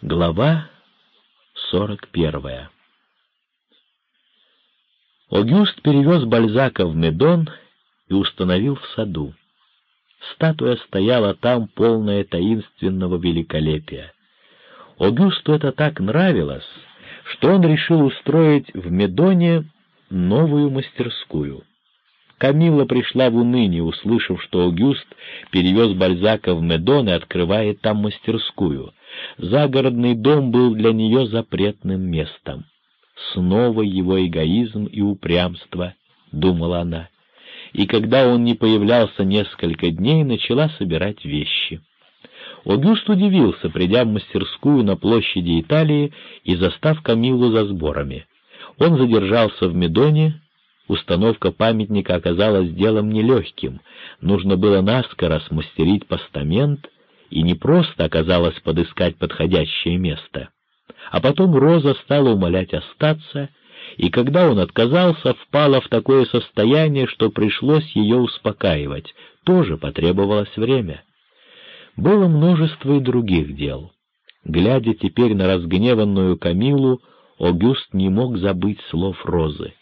Глава сорок первая Огюст перевез Бальзака в Медон и установил в саду. Статуя стояла там, полная таинственного великолепия. Огюсту это так нравилось, что он решил устроить в Медоне новую мастерскую. Камилла пришла в уныние, услышав, что Аугюст перевез Бальзака в Медон и открывает там мастерскую. Загородный дом был для нее запретным местом. Снова его эгоизм и упрямство, — думала она. И когда он не появлялся несколько дней, начала собирать вещи. Огюст удивился, придя в мастерскую на площади Италии и застав Камилу за сборами. Он задержался в Медоне, Установка памятника оказалась делом нелегким. Нужно было наскоро смастерить постамент, и не просто оказалось подыскать подходящее место. А потом Роза стала умолять остаться, и когда он отказался, впала в такое состояние, что пришлось ее успокаивать. Тоже потребовалось время. Было множество и других дел. Глядя теперь на разгневанную Камилу, Огюст не мог забыть слов Розы.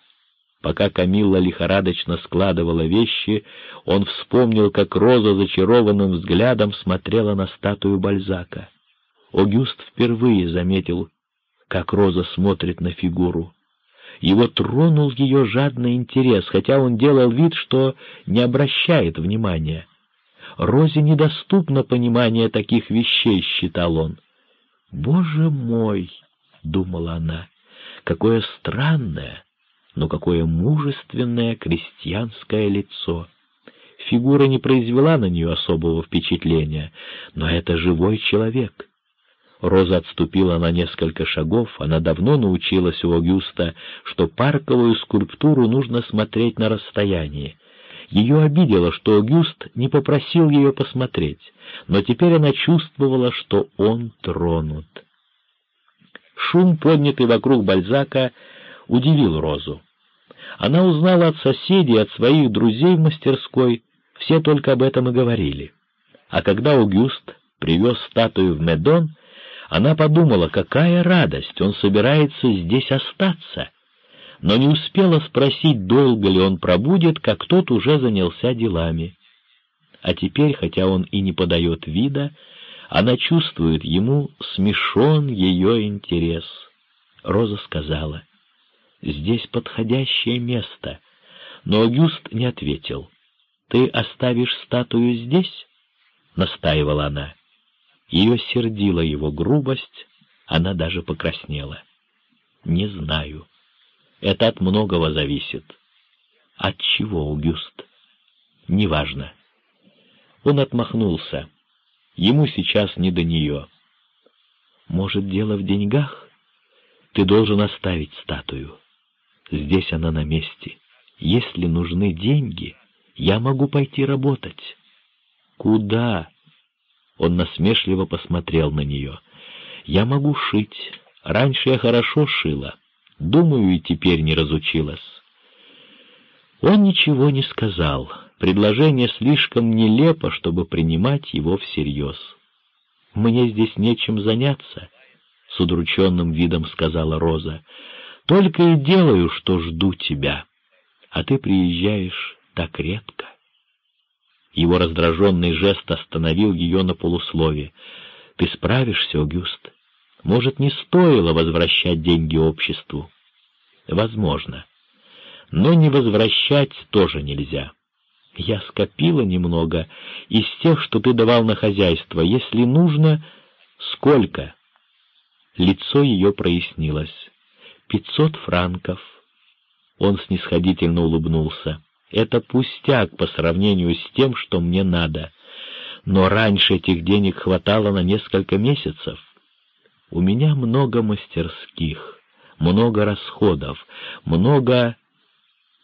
Пока Камилла лихорадочно складывала вещи, он вспомнил, как Роза зачарованным взглядом смотрела на статую Бальзака. Огюст впервые заметил, как Роза смотрит на фигуру. Его тронул ее жадный интерес, хотя он делал вид, что не обращает внимания. Розе недоступно понимание таких вещей, считал он. «Боже мой!» — думала она, — «какое странное, но какое мужественное крестьянское лицо! Фигура не произвела на нее особого впечатления, но это живой человек. Роза отступила на несколько шагов, она давно научилась у Огюста, что парковую скульптуру нужно смотреть на расстоянии. Ее обидело, что Огюст не попросил ее посмотреть, но теперь она чувствовала, что он тронут. Шум, поднятый вокруг Бальзака, удивил Розу. Она узнала от соседей, от своих друзей в мастерской, все только об этом и говорили. А когда Аугюст привез статую в Медон, она подумала, какая радость, он собирается здесь остаться. Но не успела спросить, долго ли он пробудет, как тот уже занялся делами. А теперь, хотя он и не подает вида, она чувствует ему смешон ее интерес. Роза сказала — здесь подходящее место. Но Агюст не ответил. «Ты оставишь статую здесь?» — настаивала она. Ее сердила его грубость, она даже покраснела. «Не знаю. Это от многого зависит». «От чего, Аугюст?» «Неважно». Он отмахнулся. Ему сейчас не до нее. «Может, дело в деньгах? Ты должен оставить статую». Здесь она на месте. Если нужны деньги, я могу пойти работать. Куда? Он насмешливо посмотрел на нее. Я могу шить. Раньше я хорошо шила. Думаю, и теперь не разучилась. Он ничего не сказал. Предложение слишком нелепо, чтобы принимать его всерьез. «Мне здесь нечем заняться», — с удрученным видом сказала Роза. Только и делаю, что жду тебя, а ты приезжаешь так редко. Его раздраженный жест остановил ее на полуслове. «Ты справишься, Огюст? Может, не стоило возвращать деньги обществу?» «Возможно. Но не возвращать тоже нельзя. Я скопила немного из тех, что ты давал на хозяйство. Если нужно, сколько?» Лицо ее прояснилось пятьсот франков. Он снисходительно улыбнулся. Это пустяк по сравнению с тем, что мне надо. Но раньше этих денег хватало на несколько месяцев. У меня много мастерских, много расходов, много...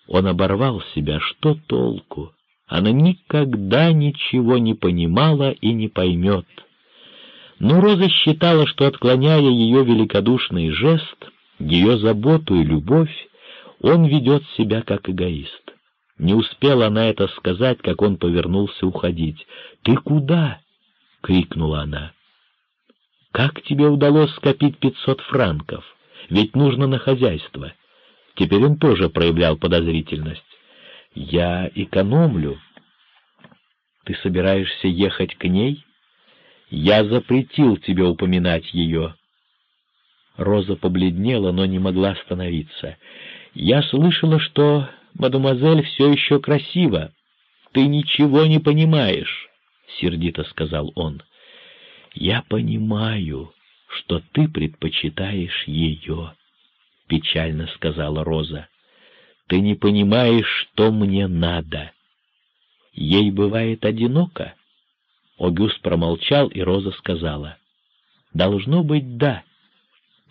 Он оборвал себя, что толку? Она никогда ничего не понимала и не поймет. Но Роза считала, что, отклоняя ее великодушный жест, ее заботу и любовь, он ведет себя как эгоист. Не успела она это сказать, как он повернулся уходить. «Ты куда?» — крикнула она. Как тебе удалось скопить пятьсот франков? Ведь нужно на хозяйство. Теперь он тоже проявлял подозрительность. Я экономлю. Ты собираешься ехать к ней? Я запретил тебе упоминать ее. Роза побледнела, но не могла остановиться. Я слышала, что мадемуазель все еще красива. Ты ничего не понимаешь, — сердито сказал он. Я понимаю, что ты предпочитаешь ее, — печально сказала Роза. Ты не понимаешь, что мне надо. Ей бывает одиноко. Огюст промолчал, и Роза сказала. Должно быть, да.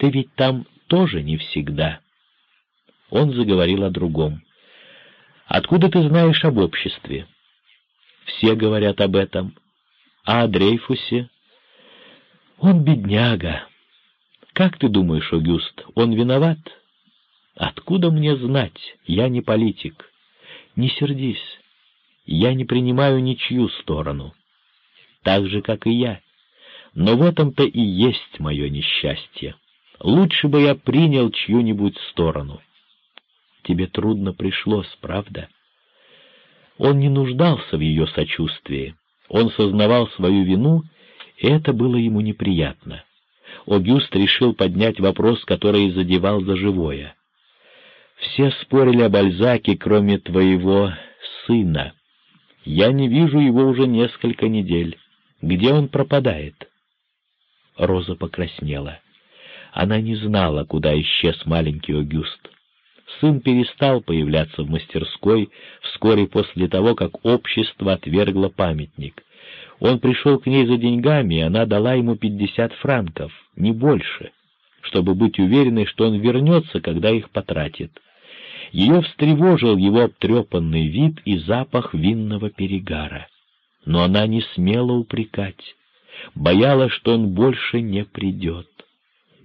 Ты ведь там тоже не всегда. Он заговорил о другом. Откуда ты знаешь об обществе? Все говорят об этом. А о Дрейфусе? Он бедняга. Как ты думаешь, Огюст, он виноват? Откуда мне знать? Я не политик. Не сердись. Я не принимаю ничью сторону. Так же, как и я. Но в этом-то и есть мое несчастье. Лучше бы я принял чью-нибудь сторону. Тебе трудно пришлось, правда? Он не нуждался в ее сочувствии. Он сознавал свою вину, и это было ему неприятно. Огюст решил поднять вопрос, который задевал за живое. «Все спорили о Бальзаке, кроме твоего сына. Я не вижу его уже несколько недель. Где он пропадает?» Роза покраснела. Она не знала, куда исчез маленький Огюст. Сын перестал появляться в мастерской вскоре после того, как общество отвергло памятник. Он пришел к ней за деньгами, и она дала ему пятьдесят франков, не больше, чтобы быть уверенной, что он вернется, когда их потратит. Ее встревожил его обтрепанный вид и запах винного перегара. Но она не смела упрекать, боялась, что он больше не придет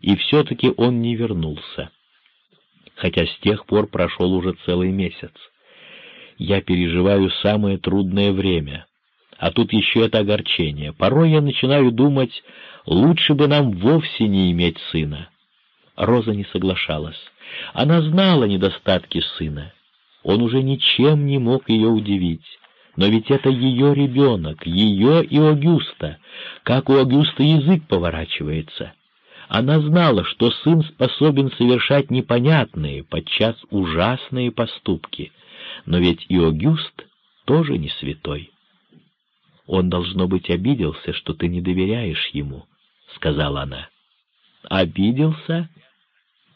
и все-таки он не вернулся. Хотя с тех пор прошел уже целый месяц. Я переживаю самое трудное время, а тут еще это огорчение. Порой я начинаю думать, лучше бы нам вовсе не иметь сына. Роза не соглашалась. Она знала недостатки сына. Он уже ничем не мог ее удивить. Но ведь это ее ребенок, ее и Огюста. Как у Огюста язык поворачивается. Она знала, что сын способен совершать непонятные, подчас ужасные поступки, но ведь и Огюст тоже не святой. «Он, должно быть, обиделся, что ты не доверяешь ему», — сказала она. «Обиделся?»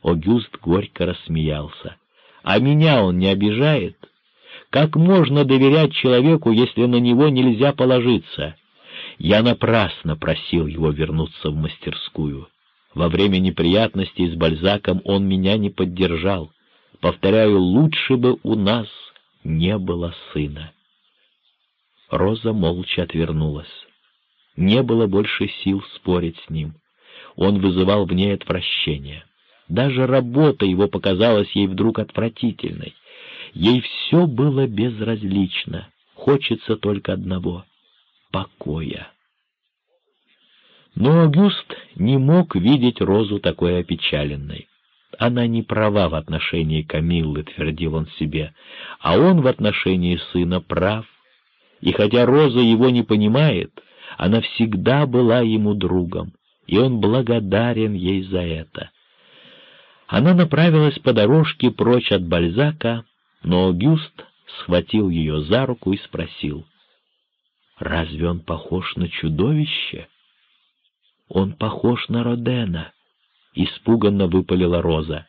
Огюст горько рассмеялся. «А меня он не обижает? Как можно доверять человеку, если на него нельзя положиться?» Я напрасно просил его вернуться в мастерскую. Во время неприятностей с Бальзаком он меня не поддержал. Повторяю, лучше бы у нас не было сына. Роза молча отвернулась. Не было больше сил спорить с ним. Он вызывал в ней отвращение. Даже работа его показалась ей вдруг отвратительной. Ей все было безразлично. Хочется только одного — покоя. Но Агюст не мог видеть Розу такой опечаленной. Она не права в отношении Камиллы, твердил он себе, а он в отношении сына прав. И хотя Роза его не понимает, она всегда была ему другом, и он благодарен ей за это. Она направилась по дорожке прочь от Бальзака, но Агюст схватил ее за руку и спросил, «Разве он похож на чудовище?» Он похож на Родена, — испуганно выпалила Роза.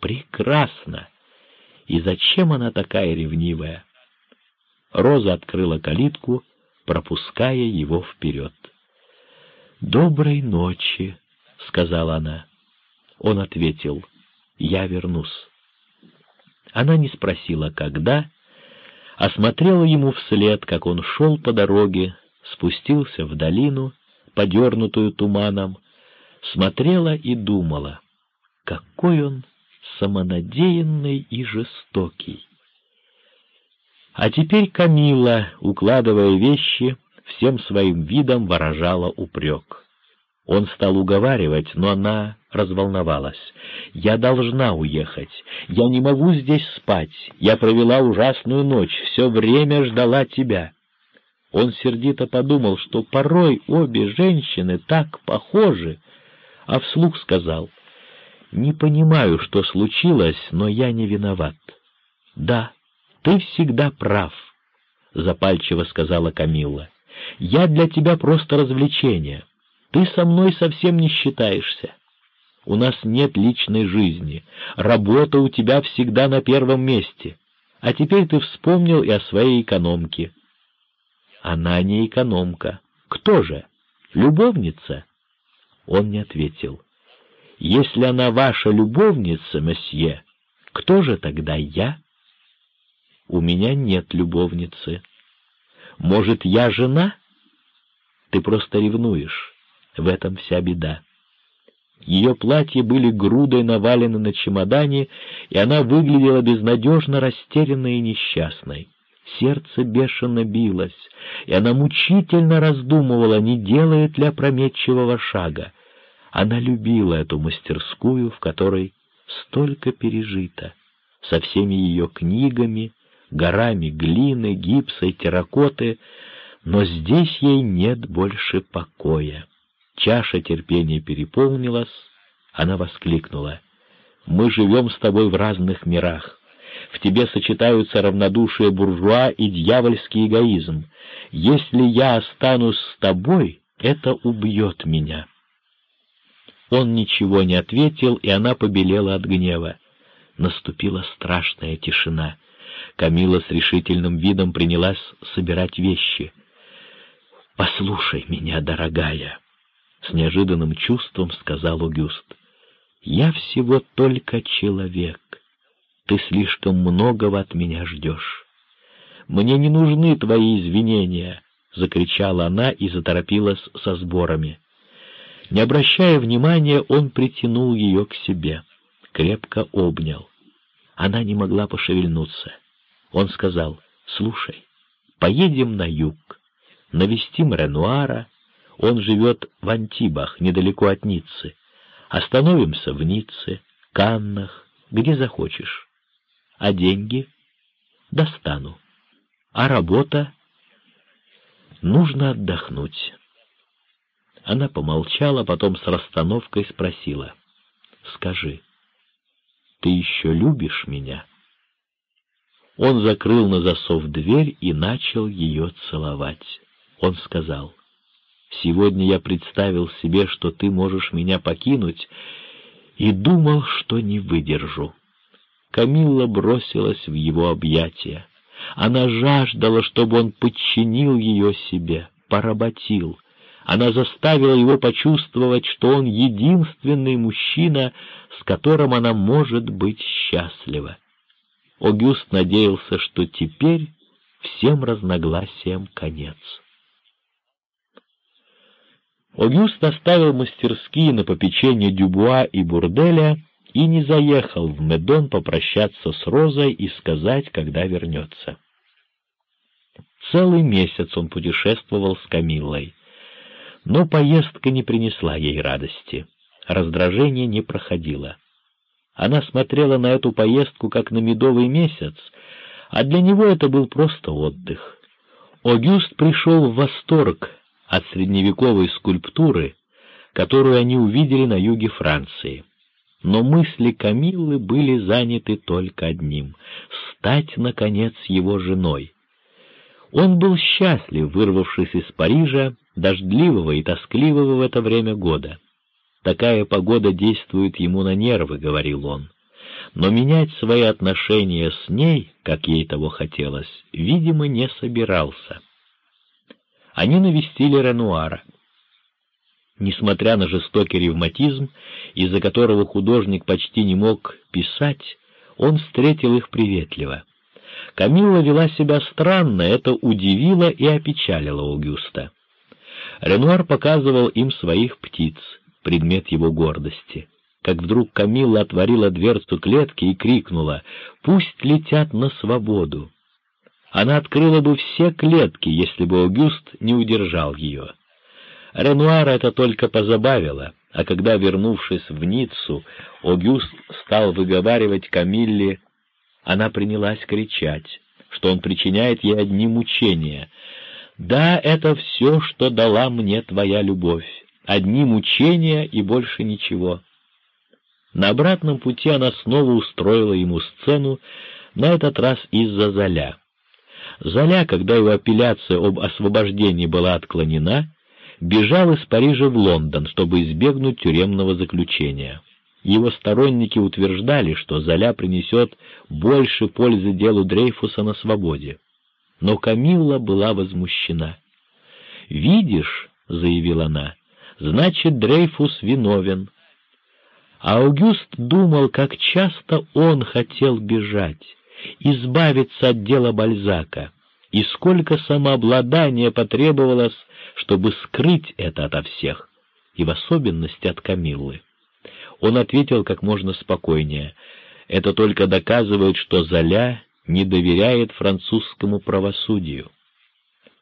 Прекрасно! И зачем она такая ревнивая? Роза открыла калитку, пропуская его вперед. «Доброй ночи», — сказала она. Он ответил, «Я вернусь». Она не спросила, когда, а смотрела ему вслед, как он шел по дороге, спустился в долину подернутую туманом, смотрела и думала, какой он самонадеянный и жестокий. А теперь Камила, укладывая вещи, всем своим видом выражала упрек. Он стал уговаривать, но она разволновалась. «Я должна уехать. Я не могу здесь спать. Я провела ужасную ночь, все время ждала тебя». Он сердито подумал, что порой обе женщины так похожи, а вслух сказал, «Не понимаю, что случилось, но я не виноват». «Да, ты всегда прав», — запальчиво сказала Камилла. «Я для тебя просто развлечение. Ты со мной совсем не считаешься. У нас нет личной жизни, работа у тебя всегда на первом месте. А теперь ты вспомнил и о своей экономке». «Она не экономка. Кто же? Любовница?» Он не ответил. «Если она ваша любовница, месье, кто же тогда я?» «У меня нет любовницы. Может, я жена?» «Ты просто ревнуешь. В этом вся беда». Ее платья были грудой навалены на чемодане, и она выглядела безнадежно растерянной и несчастной. Сердце бешено билось, и она мучительно раздумывала, не делает ли опрометчивого шага. Она любила эту мастерскую, в которой столько пережито, со всеми ее книгами, горами глины, гипса и терракоты, но здесь ей нет больше покоя. Чаша терпения переполнилась, она воскликнула. «Мы живем с тобой в разных мирах. В тебе сочетаются равнодушие буржуа и дьявольский эгоизм. Если я останусь с тобой, это убьет меня». Он ничего не ответил, и она побелела от гнева. Наступила страшная тишина. Камила с решительным видом принялась собирать вещи. «Послушай меня, дорогая», — с неожиданным чувством сказал Огюст. «Я всего только человек. Ты слишком многого от меня ждешь. Мне не нужны твои извинения», — закричала она и заторопилась со сборами. Не обращая внимания, он притянул ее к себе, крепко обнял. Она не могла пошевельнуться. Он сказал, «Слушай, поедем на юг, навестим Ренуара, он живет в Антибах, недалеко от Ниццы. Остановимся в Ницце, Каннах, где захочешь. А деньги? Достану. А работа? Нужно отдохнуть». Она помолчала, потом с расстановкой спросила. «Скажи, ты еще любишь меня?» Он закрыл на засов дверь и начал ее целовать. Он сказал, «Сегодня я представил себе, что ты можешь меня покинуть, и думал, что не выдержу». Камилла бросилась в его объятия. Она жаждала, чтобы он подчинил ее себе, поработил. Она заставила его почувствовать, что он единственный мужчина, с которым она может быть счастлива. Огюст надеялся, что теперь всем разногласиям конец. Огюст оставил мастерские на попечение Дюбуа и Бурделя и не заехал в Медон попрощаться с Розой и сказать, когда вернется. Целый месяц он путешествовал с Камиллой, но поездка не принесла ей радости, раздражение не проходило. Она смотрела на эту поездку как на медовый месяц, а для него это был просто отдых. Огюст пришел в восторг от средневековой скульптуры, которую они увидели на юге Франции. Но мысли Камиллы были заняты только одним — стать, наконец, его женой. Он был счастлив, вырвавшись из Парижа, дождливого и тоскливого в это время года. Такая погода действует ему на нервы, — говорил он. Но менять свои отношения с ней, как ей того хотелось, видимо, не собирался. Они навестили Ренуара. Несмотря на жестокий ревматизм, из-за которого художник почти не мог писать, он встретил их приветливо. Камилла вела себя странно, это удивило и опечалило Аугюста. Ренуар показывал им своих птиц — предмет его гордости. Как вдруг Камилла отворила дверцу клетки и крикнула «Пусть летят на свободу!». Она открыла бы все клетки, если бы Аугюст не удержал ее. Ренуара это только позабавило, а когда, вернувшись в Ниццу, Огюст стал выговаривать Камилле, она принялась кричать, что он причиняет ей одни мучения. «Да, это все, что дала мне твоя любовь. Одни мучения и больше ничего». На обратном пути она снова устроила ему сцену, на этот раз из-за Золя. Золя, когда его апелляция об освобождении была отклонена, бежал из Парижа в Лондон, чтобы избегнуть тюремного заключения. Его сторонники утверждали, что Золя принесет больше пользы делу Дрейфуса на свободе. Но Камилла была возмущена. «Видишь», — заявила она, — «значит, Дрейфус виновен». А Аугюст думал, как часто он хотел бежать, избавиться от дела Бальзака, и сколько самообладания потребовалось, чтобы скрыть это ото всех, и в особенности от Камиллы. Он ответил как можно спокойнее. Это только доказывает, что Золя не доверяет французскому правосудию.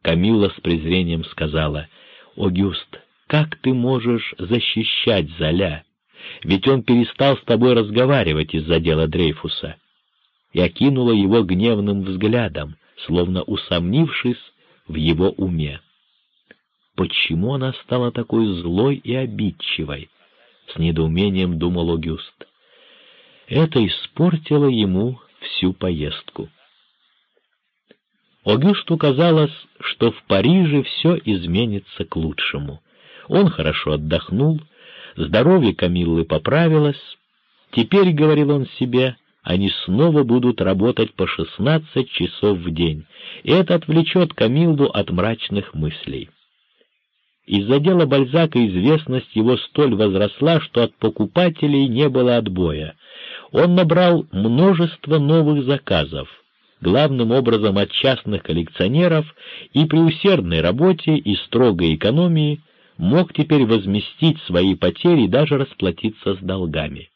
Камилла с презрением сказала, «Огюст, как ты можешь защищать Золя? Ведь он перестал с тобой разговаривать из-за дела Дрейфуса». И окинула его гневным взглядом, словно усомнившись в его уме. Почему она стала такой злой и обидчивой? С недоумением думал Огюст. Это испортило ему всю поездку. Огюсту казалось, что в Париже все изменится к лучшему. Он хорошо отдохнул, здоровье Камиллы поправилось. Теперь, — говорил он себе, они снова будут работать по шестнадцать часов в день, и это отвлечет Камилду от мрачных мыслей. Из-за дела Бальзака известность его столь возросла, что от покупателей не было отбоя. Он набрал множество новых заказов, главным образом от частных коллекционеров, и при усердной работе и строгой экономии мог теперь возместить свои потери и даже расплатиться с долгами.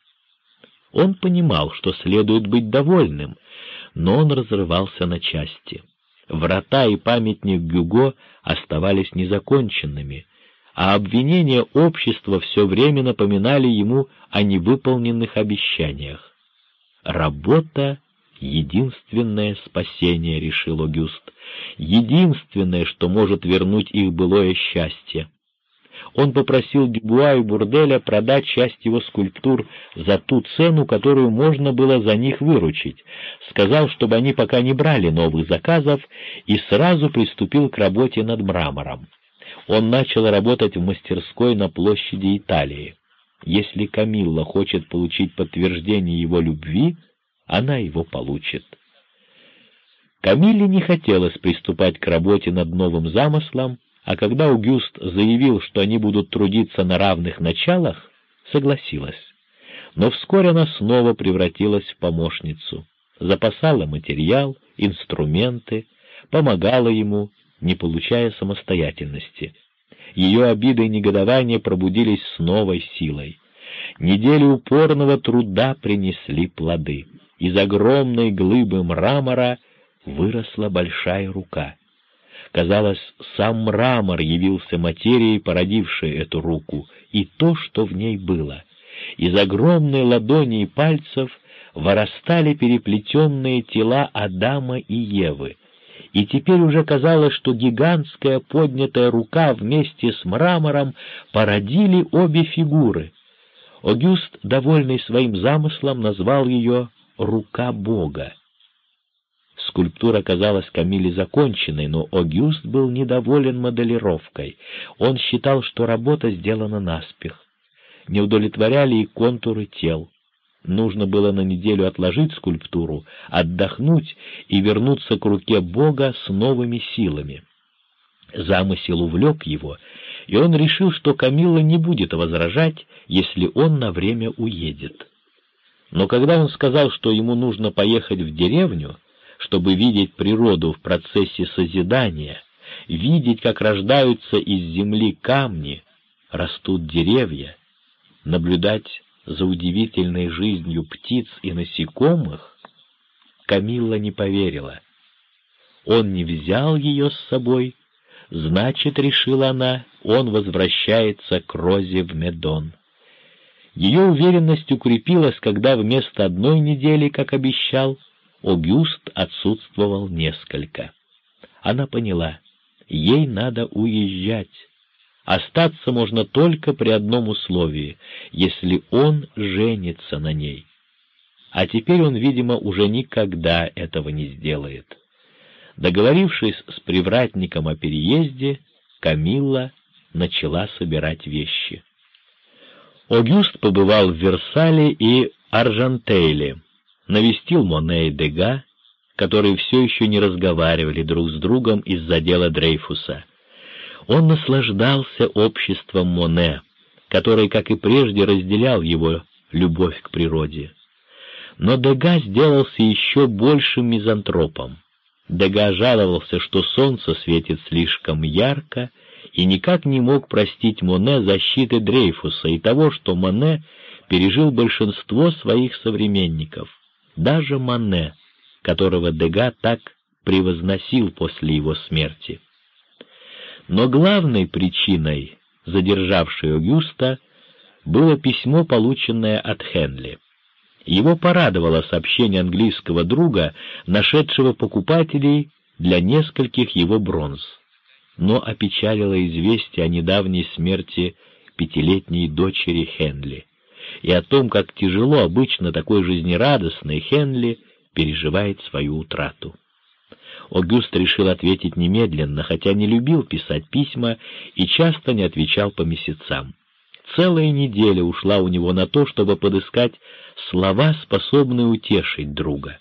Он понимал, что следует быть довольным, но он разрывался на части. Врата и памятник Гюго оставались незаконченными, а обвинения общества все время напоминали ему о невыполненных обещаниях. «Работа — единственное спасение», — решил Огюст, — «единственное, что может вернуть их былое счастье» он попросил Дюбуа и Бурделя продать часть его скульптур за ту цену, которую можно было за них выручить, сказал, чтобы они пока не брали новых заказов, и сразу приступил к работе над мрамором. Он начал работать в мастерской на площади Италии. Если Камилла хочет получить подтверждение его любви, она его получит. Камилле не хотелось приступать к работе над новым замыслом, а когда Аугюст заявил, что они будут трудиться на равных началах, согласилась. Но вскоре она снова превратилась в помощницу, запасала материал, инструменты, помогала ему, не получая самостоятельности. Ее обиды и негодование пробудились с новой силой. Недели упорного труда принесли плоды. Из огромной глыбы мрамора выросла большая рука — Казалось, сам мрамор явился материей, породившей эту руку, и то, что в ней было. Из огромной ладони и пальцев вырастали переплетенные тела Адама и Евы, и теперь уже казалось, что гигантская поднятая рука вместе с мрамором породили обе фигуры. Огюст, довольный своим замыслом, назвал ее «рука Бога». Скульптура казалась Камиле законченной, но Огюст был недоволен моделировкой. Он считал, что работа сделана наспех. Не удовлетворяли и контуры тел. Нужно было на неделю отложить скульптуру, отдохнуть и вернуться к руке Бога с новыми силами. Замысел увлек его, и он решил, что Камилла не будет возражать, если он на время уедет. Но когда он сказал, что ему нужно поехать в деревню, чтобы видеть природу в процессе созидания, видеть, как рождаются из земли камни, растут деревья, наблюдать за удивительной жизнью птиц и насекомых, Камилла не поверила. Он не взял ее с собой, Значит, решила она, он возвращается к Розе в Медон. Ее уверенность укрепилась, когда вместо одной недели, как обещал, Огюст отсутствовал несколько. Она поняла, ей надо уезжать. Остаться можно только при одном условии, если он женится на ней. А теперь он, видимо, уже никогда этого не сделает. Договорившись с привратником о переезде, Камилла начала собирать вещи. Огюст побывал в Версале и Аржантейле, навестил Моне и Дега, которые все еще не разговаривали друг с другом из-за дела Дрейфуса. Он наслаждался обществом Моне, который, как и прежде, разделял его любовь к природе. Но Дега сделался еще большим мизантропом. Дега жаловался, что солнце светит слишком ярко, и никак не мог простить Моне защиты Дрейфуса и того, что Моне пережил большинство своих современников, даже Моне, которого Дега так превозносил после его смерти. Но главной причиной, задержавшей Огюста, было письмо, полученное от Хенли. Его порадовало сообщение английского друга, нашедшего покупателей для нескольких его бронз, но опечалило известие о недавней смерти пятилетней дочери Хенли и о том, как тяжело обычно такой жизнерадостный Хенли переживает свою утрату. Огюст решил ответить немедленно, хотя не любил писать письма и часто не отвечал по месяцам. Целая неделя ушла у него на то, чтобы подыскать слова, способные утешить друга.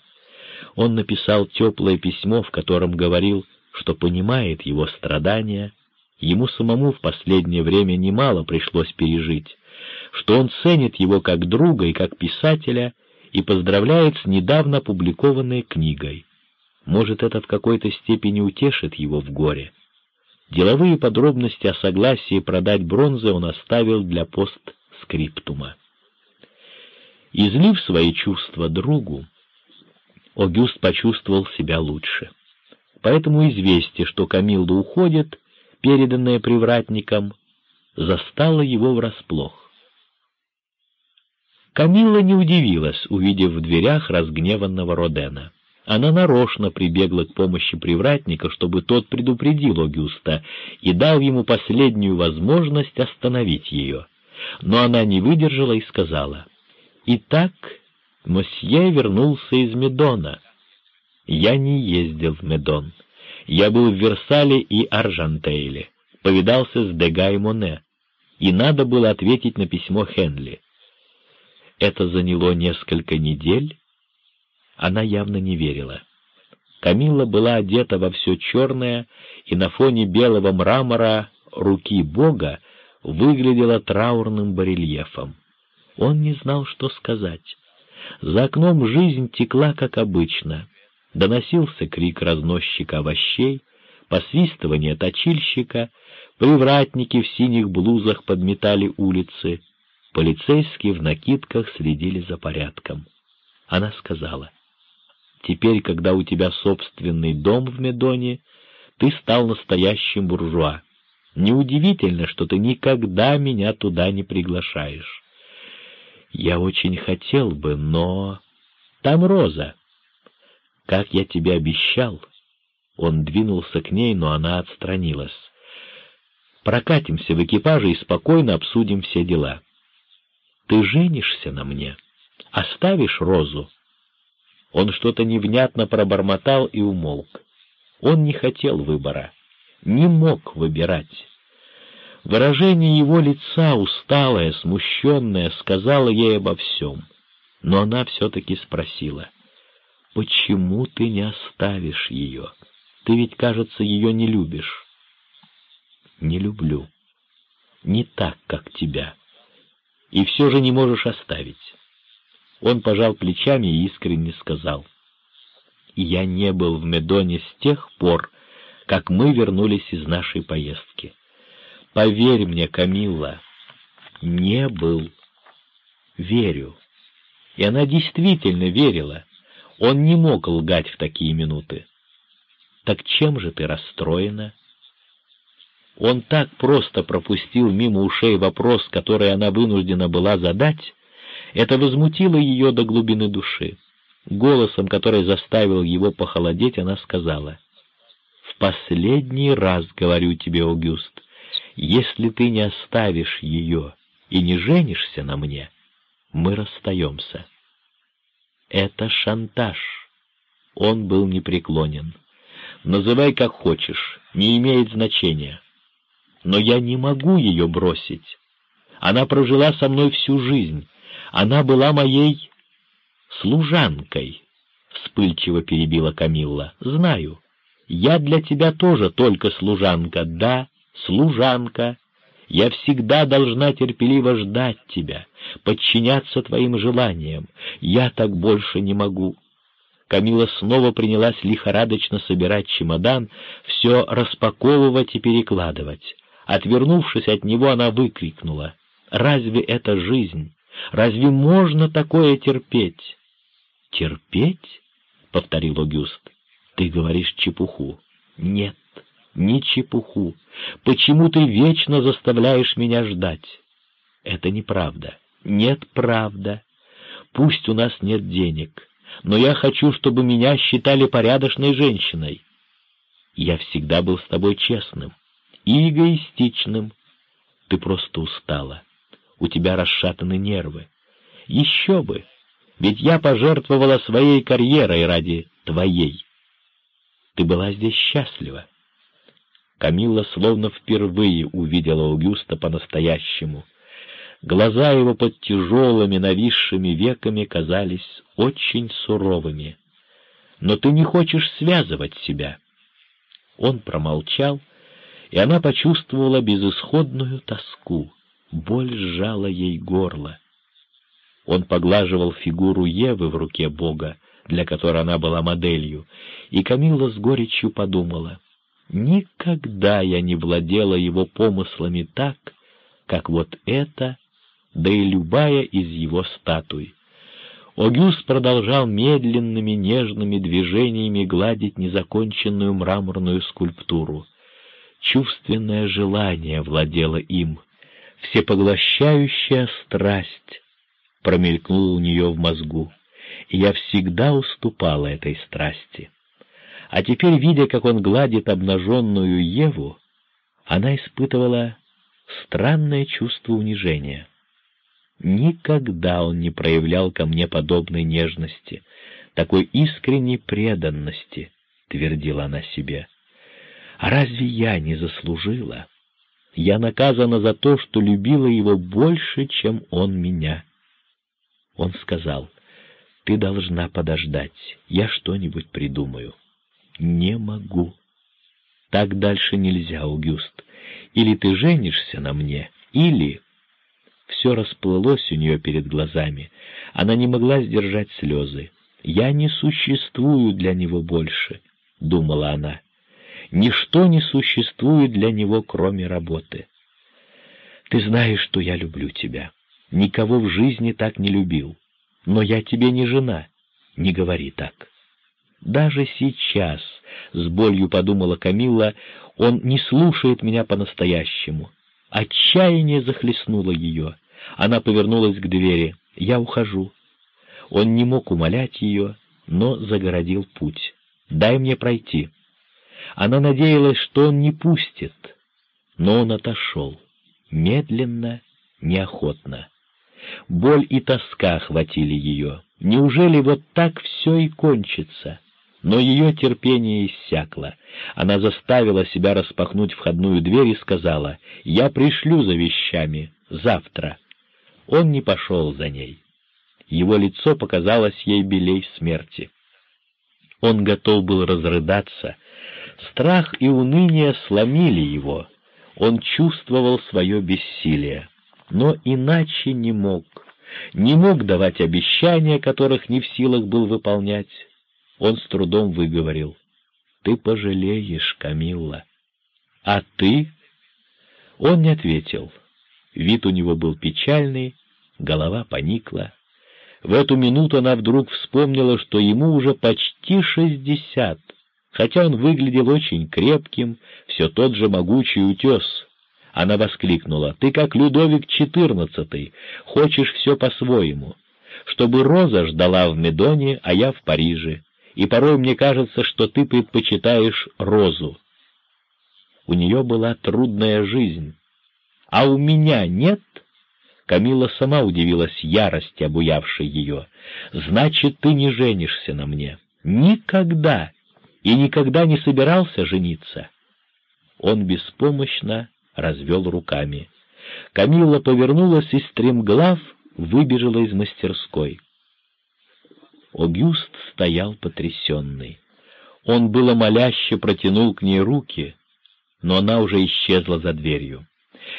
Он написал теплое письмо, в котором говорил, что понимает его страдания, ему самому в последнее время немало пришлось пережить, что он ценит его как друга и как писателя и поздравляет с недавно опубликованной книгой. Может, это в какой-то степени утешит его в горе. Деловые подробности о согласии продать бронзы он оставил для постскриптума. Излив свои чувства другу, Огюст почувствовал себя лучше. Поэтому известие, что Камилла уходит, переданное привратником, застало его врасплох. Камилла не удивилась, увидев в дверях разгневанного Родена. Она нарочно прибегла к помощи привратника, чтобы тот предупредил Огюста и дал ему последнюю возможность остановить ее. Но она не выдержала и сказала, «Итак, мосье вернулся из Медона. Я не ездил в Медон. Я был в Версале и Аржантейле, повидался с Дега и Моне, и надо было ответить на письмо Хенли. Это заняло несколько недель, она явно не верила. Камилла была одета во все черное, и на фоне белого мрамора руки Бога выглядела траурным барельефом. Он не знал, что сказать. За окном жизнь текла, как обычно. Доносился крик разносчика овощей, посвистывание точильщика, привратники в синих блузах подметали улицы, полицейские в накидках следили за порядком. Она сказала, Теперь, когда у тебя собственный дом в Медоне, ты стал настоящим буржуа. Неудивительно, что ты никогда меня туда не приглашаешь. Я очень хотел бы, но... Там Роза. Как я тебе обещал. Он двинулся к ней, но она отстранилась. Прокатимся в экипаже и спокойно обсудим все дела. Ты женишься на мне? Оставишь Розу? Он что-то невнятно пробормотал и умолк. Он не хотел выбора, не мог выбирать. Выражение его лица, усталое, смущенное, сказала ей обо всем. Но она все-таки спросила, «Почему ты не оставишь ее? Ты ведь, кажется, ее не любишь». «Не люблю. Не так, как тебя. И все же не можешь оставить. Он пожал плечами и искренне сказал, «Я не был в Медоне с тех пор, как мы вернулись из нашей поездки. Поверь мне, Камилла, не был. Верю». И она действительно верила. Он не мог лгать в такие минуты. «Так чем же ты расстроена?» Он так просто пропустил мимо ушей вопрос, который она вынуждена была задать, это возмутило ее до глубины души. Голосом, который заставил его похолодеть, она сказала, «В последний раз говорю тебе, Огюст, если ты не оставишь ее и не женишься на мне, мы расстаемся». Это шантаж. Он был непреклонен. Называй как хочешь, не имеет значения. Но я не могу ее бросить. Она прожила со мной всю жизнь. Она была моей служанкой, — вспыльчиво перебила Камилла. — Знаю. Я для тебя тоже только служанка, да, служанка. Я всегда должна терпеливо ждать тебя, подчиняться твоим желаниям. Я так больше не могу. Камила снова принялась лихорадочно собирать чемодан, все распаковывать и перекладывать. Отвернувшись от него, она выкрикнула. «Разве это жизнь? Разве можно такое терпеть?» «Терпеть?» — повторил Огюст. «Ты говоришь чепуху». «Нет, не чепуху. Почему ты вечно заставляешь меня ждать?» «Это неправда. Нет, правда. Пусть у нас нет денег, но я хочу, чтобы меня считали порядочной женщиной. Я всегда был с тобой честным и эгоистичным. Ты просто устала. У тебя расшатаны нервы. Еще бы, ведь я пожертвовала своей карьерой ради твоей. Ты была здесь счастлива. Камилла словно впервые увидела Аугуста по-настоящему — Глаза его под тяжелыми нависшими веками казались очень суровыми. «Но ты не хочешь связывать себя». Он промолчал, и она почувствовала безысходную тоску. Боль сжала ей горло. Он поглаживал фигуру Евы в руке Бога, для которой она была моделью, и Камила с горечью подумала, «Никогда я не владела его помыслами так, как вот это да и любая из его статуй. Огюст продолжал медленными нежными движениями гладить незаконченную мраморную скульптуру. Чувственное желание владело им, всепоглощающая страсть промелькнула у нее в мозгу, и я всегда уступала этой страсти. А теперь, видя, как он гладит обнаженную Еву, она испытывала странное чувство унижения. Никогда он не проявлял ко мне подобной нежности, такой искренней преданности, — твердила она себе. Разве я не заслужила? Я наказана за то, что любила его больше, чем он меня. Он сказал, ты должна подождать, я что-нибудь придумаю. Не могу. Так дальше нельзя, Аугюст. Или ты женишься на мне, или все расплылось у нее перед глазами. Она не могла сдержать слезы. «Я не существую для него больше», — думала она. «Ничто не существует для него, кроме работы. Ты знаешь, что я люблю тебя. Никого в жизни так не любил. Но я тебе не жена. Не говори так». Даже сейчас, — с болью подумала Камилла, — он не слушает меня по-настоящему. Отчаяние захлестнуло ее. Она повернулась к двери. «Я ухожу». Он не мог умолять ее, но загородил путь. «Дай мне пройти». Она надеялась, что он не пустит, но он отошел. Медленно, неохотно. Боль и тоска охватили ее. Неужели вот так все и кончится? Но ее терпение иссякло. Она заставила себя распахнуть входную дверь и сказала, «Я пришлю за вещами. Завтра». Он не пошел за ней. Его лицо показалось ей белей смерти. Он готов был разрыдаться. Страх и уныние сломили его. Он чувствовал свое бессилие, но иначе не мог. Не мог давать обещания, которых не в силах был выполнять. Он с трудом выговорил. «Ты пожалеешь, Камилла». «А ты?» Он не ответил. Вид у него был печальный, голова поникла. В эту минуту она вдруг вспомнила, что ему уже почти шестьдесят. Хотя он выглядел очень крепким, все тот же могучий утес. Она воскликнула, «Ты как Людовик XIV, хочешь все по-своему, чтобы Роза ждала в Медоне, а я в Париже, и порой мне кажется, что ты предпочитаешь Розу. У нее была трудная жизнь, а у меня нет?» Камила сама удивилась ярости, обуявшей ее. «Значит, ты не женишься на мне. Никогда! И никогда не собирался жениться!» Он беспомощно развел руками. Камила повернулась и, стремглав, выбежала из мастерской. Огюст стоял потрясенный. Он было моляще протянул к ней руки, но она уже исчезла за дверью.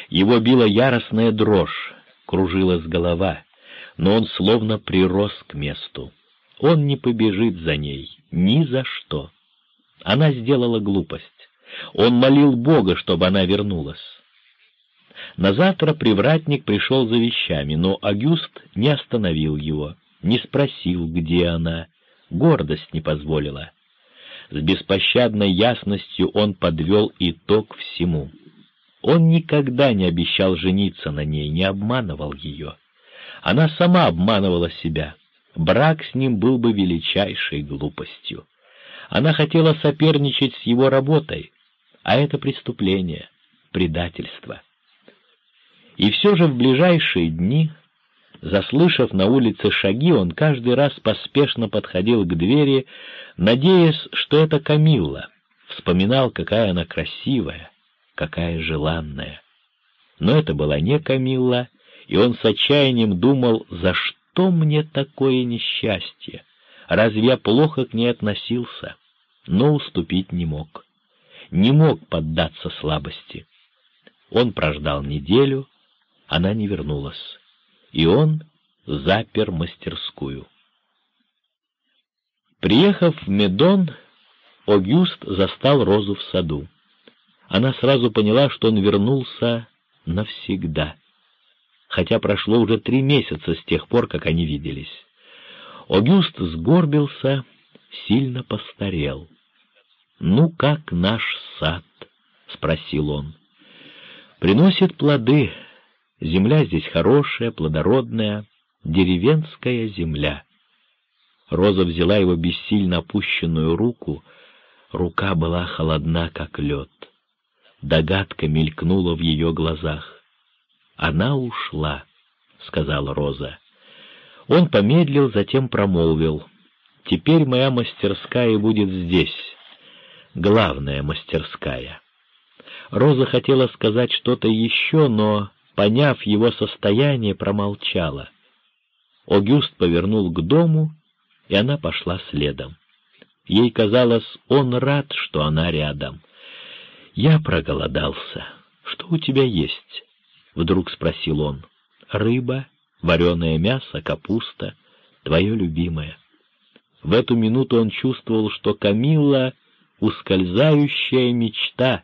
Его била яростная дрожь, кружилась голова, но он словно прирос к месту. Он не побежит за ней ни за что. Она сделала глупость. Он молил Бога, чтобы она вернулась. На завтра привратник пришел за вещами, но Агюст не остановил его, не спросил, где она, гордость не позволила. С беспощадной ясностью он подвел итог всему. Он никогда не обещал жениться на ней, не обманывал ее. Она сама обманывала себя. Брак с ним был бы величайшей глупостью. Она хотела соперничать с его работой, а это преступление, предательство. И все же в ближайшие дни, заслышав на улице шаги, он каждый раз поспешно подходил к двери, надеясь, что это Камилла, вспоминал, какая она красивая, какая желанная. Но это была не Камилла, и он с отчаянием думал, за что мне такое несчастье? Разве я плохо к ней относился? Но уступить не мог. Не мог поддаться слабости. Он прождал неделю, она не вернулась, и он запер мастерскую. Приехав в Медон, Огюст застал Розу в саду она сразу поняла, что он вернулся навсегда, хотя прошло уже три месяца с тех пор, как они виделись. Огюст сгорбился, сильно постарел. «Ну, как наш сад?» — спросил он. «Приносит плоды. Земля здесь хорошая, плодородная, деревенская земля». Роза взяла его бессильно опущенную руку, рука была холодна, как лед. Догадка мелькнула в ее глазах. «Она ушла», — сказала Роза. Он помедлил, затем промолвил. «Теперь моя мастерская будет здесь. Главная мастерская». Роза хотела сказать что-то еще, но, поняв его состояние, промолчала. Огюст повернул к дому, и она пошла следом. Ей казалось, он рад, что она рядом. «Я проголодался. Что у тебя есть?» — вдруг спросил он. «Рыба, вареное мясо, капуста, твое любимое». В эту минуту он чувствовал, что Камилла — ускользающая мечта,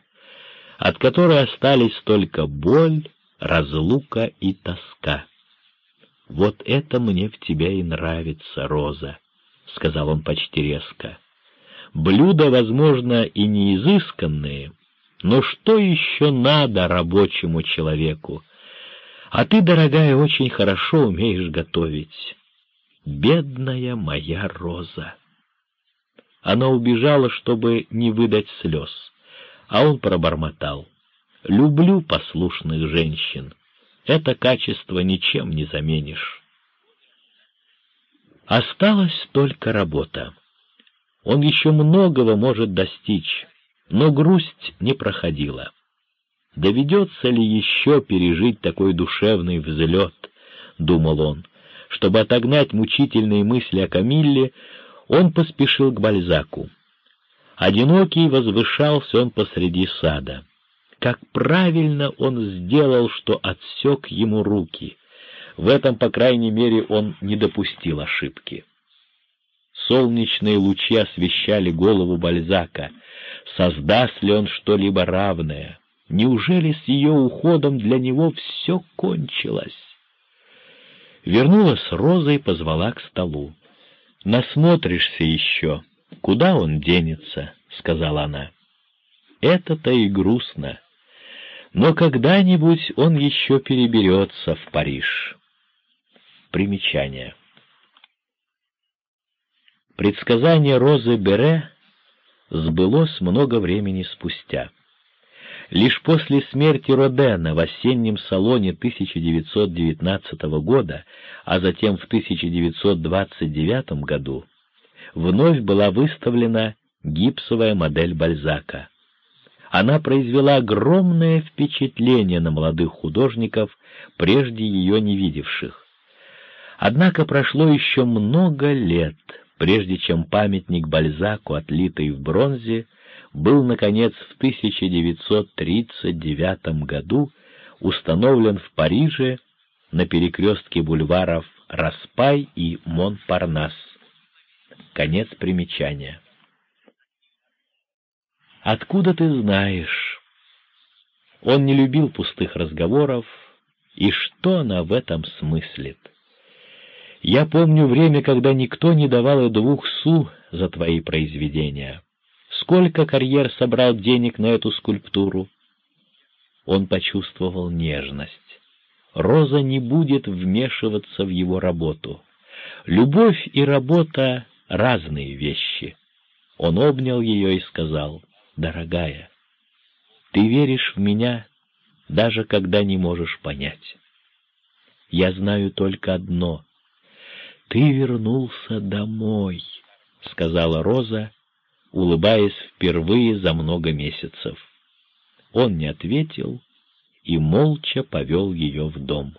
от которой остались только боль, разлука и тоска. «Вот это мне в тебя и нравится, Роза», — сказал он почти резко. «Блюда, возможно, и не изысканные, — но что еще надо рабочему человеку? А ты, дорогая, очень хорошо умеешь готовить. Бедная моя Роза. Она убежала, чтобы не выдать слез, а он пробормотал. «Люблю послушных женщин. Это качество ничем не заменишь». Осталась только работа. Он еще многого может достичь, но грусть не проходила. «Доведется ли еще пережить такой душевный взлет?» — думал он. Чтобы отогнать мучительные мысли о Камилле, он поспешил к Бальзаку. Одинокий возвышался он посреди сада. Как правильно он сделал, что отсек ему руки. В этом, по крайней мере, он не допустил ошибки. Солнечные лучи освещали голову Бальзака — создаст ли он что-либо равное. Неужели с ее уходом для него все кончилось? Вернулась Роза и позвала к столу. «Насмотришься еще. Куда он денется?» —— сказала она. «Это-то и грустно. Но когда-нибудь он еще переберется в Париж». Примечание. Предсказание Розы Бере сбылось много времени спустя. Лишь после смерти Родена в осеннем салоне 1919 года, а затем в 1929 году, вновь была выставлена гипсовая модель Бальзака. Она произвела огромное впечатление на молодых художников, прежде ее не видевших. Однако прошло еще много лет, прежде чем памятник Бальзаку, отлитый в бронзе, был, наконец, в 1939 году установлен в Париже на перекрестке бульваров Распай и Монпарнас. Конец примечания. «Откуда ты знаешь?» Он не любил пустых разговоров, и что она в этом смыслит? Я помню время, когда никто не давал и двух су за твои произведения. Сколько карьер собрал денег на эту скульптуру? Он почувствовал нежность. Роза не будет вмешиваться в его работу. Любовь и работа — разные вещи. Он обнял ее и сказал, «Дорогая, ты веришь в меня, даже когда не можешь понять. Я знаю только одно — «Ты вернулся домой», — сказала Роза, улыбаясь впервые за много месяцев. Он не ответил и молча повел ее в дом.